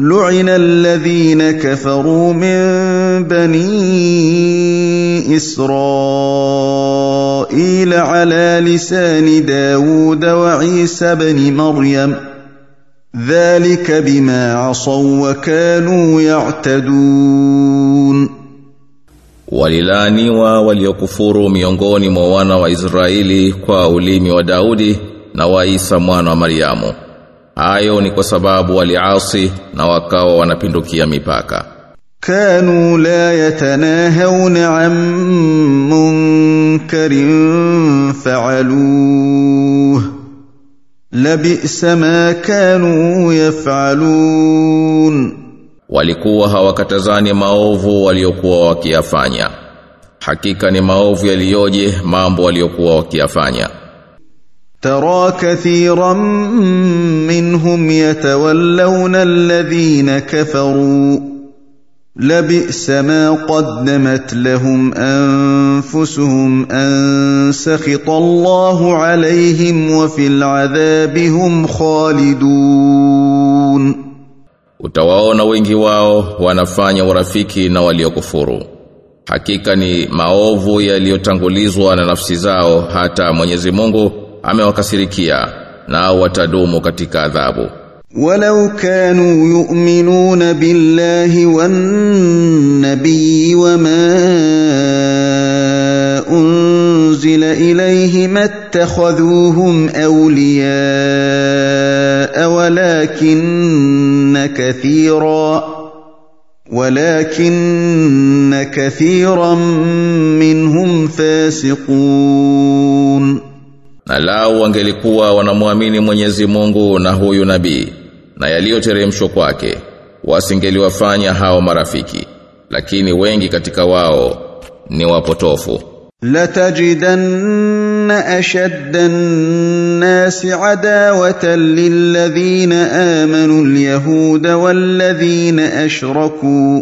لعن الذين كفروا من بني إسرائيل على لسان داود وعيسى بن مريم ذلك بما عصوا وكانوا يعتدون Walilaniwa waliokufuru miongoni mwa wana wa Israeli kwa ulimi wa Daudi na wa Isa mwana wa Mariamu. Hayo ni kwa sababu waliasi na wakawa wanapindukia mipaka. Kanu la yatanahawna an munkarin fa'aluh. Labisa ma kanu yaf'alun. Walikuwa hawakatazani maovu waliokuwa wakiyafanya. Hakika ni maovu yaliyoje mambo waliokuwa wakiyafanya. ترى كثيرا منهم يتولون الذين كفروا لبئس ما قدمت لهم انفسهم ان سخط الله عليهم وفي العذاب هم خالدون Utawaona wengi wao wanafanya urafiki na waliokufuru. Hakika ni maovu yaliyotangulizwa na nafsi zao hata Mwenyezi Mungu amewakasirikia nao watadumu katika adhabu. ولو كانوا يؤمنون بالله والنبي وما انزل اليه ما اتخذوهم اولياء ولكن كثيرا ولكن كثيرا منهم فاسقون Na lao wangelikuwa wanamwamini Mwenyezi Mungu na huyu nabii na yaliyoteremshwa kwake wasingeliwafanya hao marafiki lakini wengi katika wao ni wapotofu لتجدن اشد الناس عداوه للذين امنوا اليهود والذين اشركوا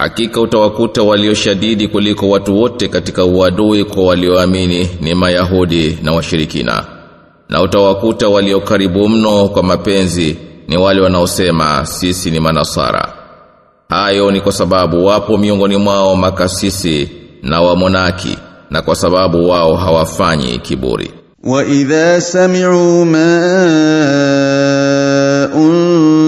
Hakika utawakuta walioshadidi kuliko watu wote katika uadui kwa walioamini ni Mayahudi na washirikina. Na utawakuta walio karibu mno kwa mapenzi ni wale wanaosema sisi ni manasara. Hayo ni kwa sababu wapo miongoni mwao makasisi na wamonaki na kwa sababu wao hawafanyi kiburi. Wa idha sami'u ma un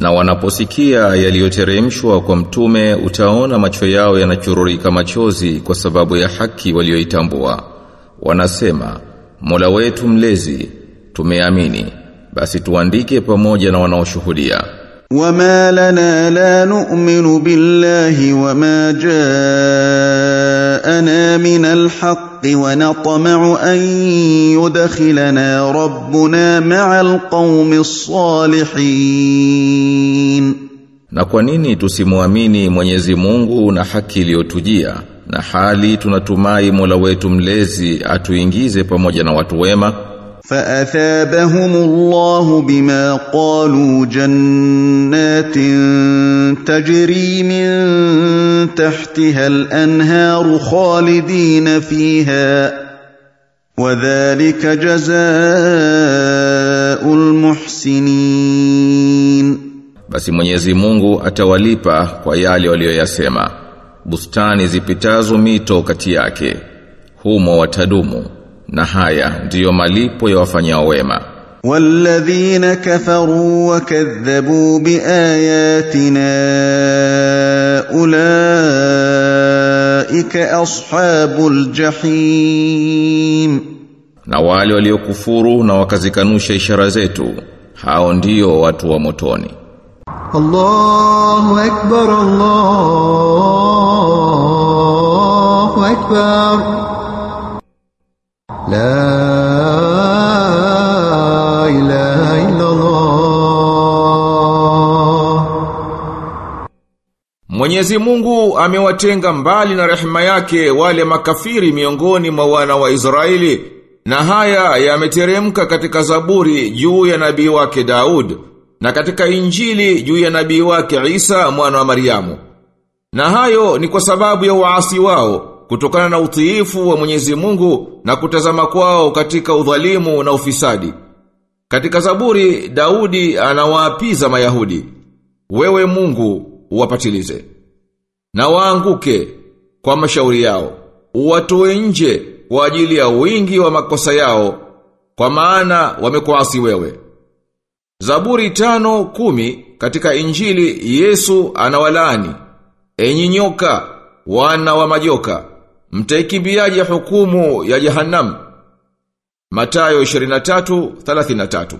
Na wanaposikia yaliyoteremshwa kwa mtume utaona macho yao yanachururika machozi kwa sababu ya haki walioitambua. Wanasema, Mola wetu mlezi, tumeamini, basi tuandike pamoja na wanaoshuhudia. Wama lana la nu'minu billahi wama jaa جاءنا من الحق ونطمع ان يدخلنا ربنا مع القوم الصالحين Na kwa nini tusimwamini Mwenyezi Mungu na haki iliyotujia na hali tunatumai Mola wetu mlezi atuingize pamoja na watu wema? فاثابهم الله بما قالوا جنات تجري من تحتها الانهار خالدين فيها وذلك جزاء المحسنين Basi Mwenyezi Mungu atawalipa kwa yale walioyasema. Bustani zipitazo mito kati yake. Humo watadumu. Na haya ndiyo malipo ya wafanyao wema. والذين كفروا وكذبوا باياتنا اولئك اصحاب الجحيم na wale waliokufuru na wakazikanusha ishara zetu hao ndio watu wa motoni الله أكبر الله أكبر La ilaha illallah. Mwenyezi Mungu amewatenga mbali na rehema yake wale makafiri miongoni mwa wana wa Israeli na haya yameteremka katika Zaburi juu ya nabii wake Daud na katika Injili juu ya nabii wake Isa mwana wa Mariamu. Na hayo ni kwa sababu ya uasi wao kutokana na utiifu wa Mwenyezi Mungu na kutazama kwao katika udhalimu na ufisadi. Katika Zaburi Daudi anawaapiza Mayahudi, wewe Mungu uwapatilize na waanguke kwa mashauri yao, uwatoe nje kwa ajili ya wingi wa makosa yao, kwa maana wamekuasi wewe. Zaburi tano kumi katika injili Yesu anawalaani, enyi nyoka, wana wa majoka, mtaikimbiaje hukumu ya jahannam? Matayo 23:33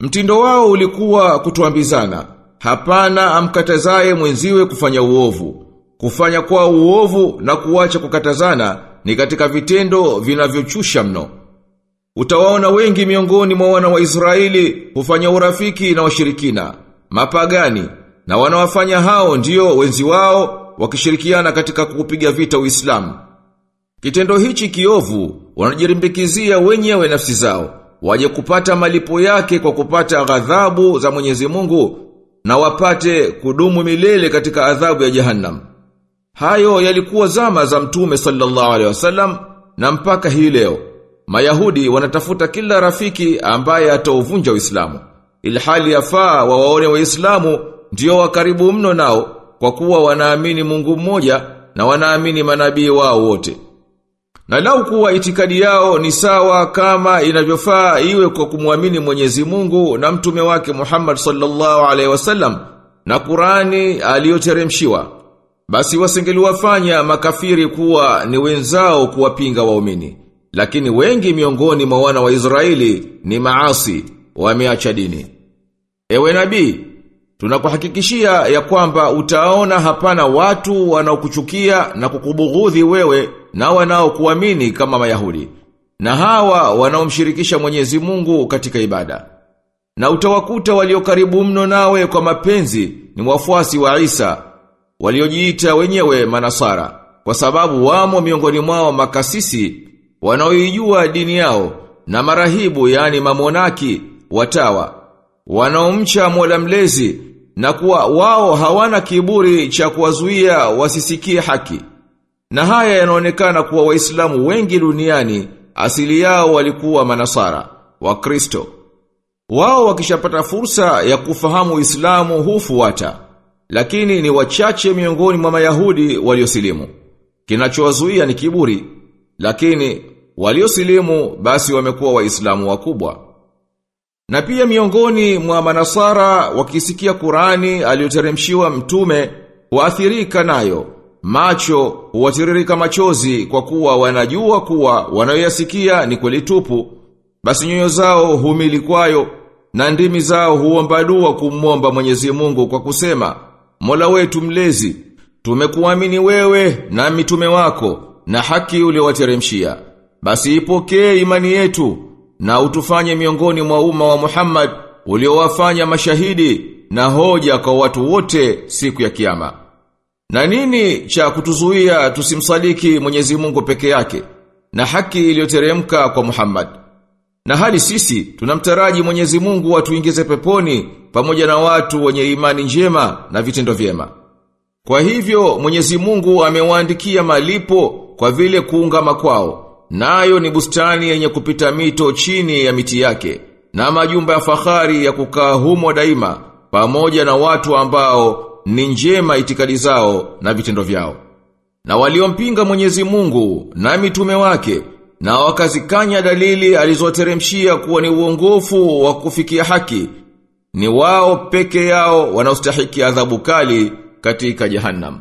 Mtindo wao ulikuwa kutuambizana, hapana amkatazaye mwenziwe kufanya uovu. Kufanya kwa uovu na kuacha kukatazana ni katika vitendo vinavyochusha mno. Utawaona wengi miongoni mwa wana wa Israeli hufanya urafiki na washirikina, mapagani, na wanawafanya hao ndiyo wenzi wao wakishirikiana katika kuupiga vita Uislamu. Kitendo hichi kiovu wanajirimbikizia wenyewe nafsi zao, waje kupata malipo yake kwa kupata ghadhabu za Mwenyezi Mungu na wapate kudumu milele katika adhabu ya Jahannam. Hayo yalikuwa zama za Mtume sallallahu alaihi wasallam na mpaka hii leo. Mayahudi wanatafuta kila rafiki ambaye atauvunja Uislamu. Ilhali yafaa wawaone Waislamu ndio wa karibu mno nao kwa kuwa wanaamini Mungu mmoja na wanaamini manabii wao wote. Na lau kuwa itikadi yao ni sawa kama inavyofaa iwe kwa kumwamini Mwenyezi Mungu na mtume wake Muhammad sallallahu alaihi wasallam na Qurani aliyoteremshiwa basi wasingeliwafanya makafiri kuwa ni wenzao kuwapinga waumini lakini wengi miongoni mwa wana wa Israeli ni maasi wameacha dini Ewe nabii tunakuhakikishia ya kwamba utaona hapana watu wanaokuchukia na kukubughudhi wewe na wanaokuamini kama Mayahudi na hawa wanaomshirikisha Mwenyezi Mungu katika ibada. Na utawakuta walio karibu mno nawe kwa mapenzi ni wafuasi wa Isa waliojiita wenyewe manasara kwa sababu wamo miongoni mwao makasisi wanaoijua dini yao na marahibu yani mamonaki watawa wanaomcha Mola mlezi na kuwa wao hawana kiburi cha kuwazuia wasisikie haki. Na haya yanaonekana kuwa waislamu wengi duniani asili yao walikuwa manasara Wakristo. Wao wakishapata fursa ya kufahamu Uislamu hufuata lakini ni wachache miongoni mwa Mayahudi waliosilimu. Kinachowazuia ni kiburi lakini waliosilimu basi wamekuwa waislamu wakubwa na pia miongoni mwa manasara wakisikia Qurani aliyoteremshiwa mtume waathirika nayo. Macho huwatiririka machozi kwa kuwa wanajua kuwa wanayoyasikia ni kweli tupu. Basi nyoyo zao humili kwayo na ndimi zao huomba dua kumwomba Mwenyezi Mungu kwa kusema Mola wetu mlezi tumekuamini wewe na mitume wako na haki uliowateremshia basi ipokee imani yetu na utufanye miongoni mwa umma wa Muhammad uliowafanya mashahidi na hoja kwa watu wote siku ya kiyama. Na nini cha kutuzuia tusimsaliki Mwenyezi Mungu peke yake na haki iliyoteremka kwa Muhammad? Na hali sisi tunamtaraji Mwenyezi Mungu atuingize peponi pamoja na watu wenye imani njema na vitendo vyema. Kwa hivyo Mwenyezi Mungu amewaandikia malipo kwa vile kuungama kwao. Nayo ni bustani yenye kupita mito chini ya miti yake na majumba ya fahari ya kukaa humo daima pamoja na watu ambao ni njema itikadi zao na vitendo vyao. Na waliompinga Mwenyezi Mungu na mitume wake na wakazikanya dalili alizoteremshia kuwa ni uongofu wa kufikia haki ni wao peke yao wanaostahiki adhabu kali katika jahannam.